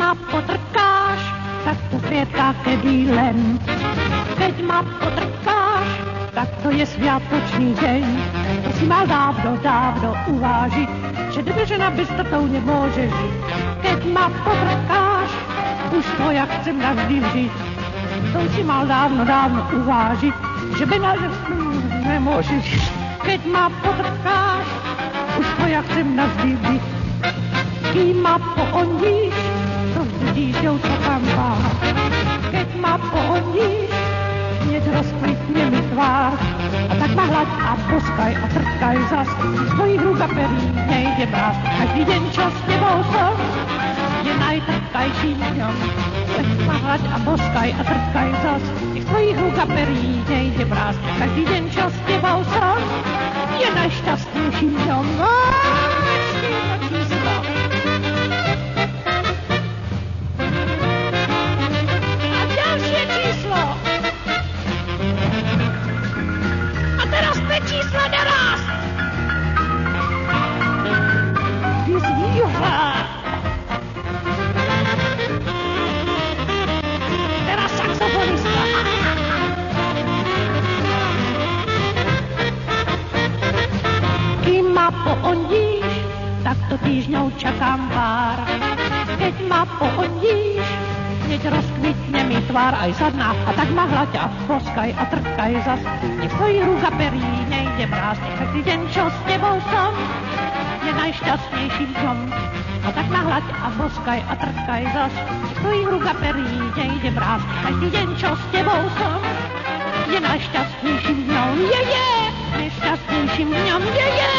ma potrkáš, tak to květka ke bílem. Keď ma potrkáš, tak to je sviatočný deň. To si mal dávno, dávno uvážiť, že dobré žena bez tatou nemôže žiť. Keď ma potrkáš, už to ja chcem navždy žiť. To si mal dávno, dávno uvážiť, že by na nemôže žiť. Keď ma potrkáš, už to ja chcem navždy byť. Kým ma poondíš, to vždy ďou pamba. Keď ma poondíš, hneď rozkvitne mi tvár. A tak ma hlaď a boskaj a trtkaj zas, z tvojich rúk a perí nejde mráz. Každý deň, čo s tebou som, je najtrtkajším dňom. Tak ma a boskaj a trtkaj zas, z tvojich rúk a perí nejde mráz. Každý deň, čo s tebou som, je najšťastnejším dňom. A dve čísla naraz. Teraz saxofonista. Kým ma poondíš, tak to týždňou čakám pár. Keď ma poondíš, hneď rozkvitne mi tvár aj zadná a tak ma a poskaj a trtkaj zas. Nech tvojich rúk a perí nejde mráz, každý deň, čo s tebou som, je najšťastnejším dňom. A tak ma hľaď a boskaj a trtkaj zas. Tvojich rúk a perí nejde mráz, každý deň, čo s tebou som, je najšťastnejším dňom. Je, je, najšťastnejším dňom, je, je.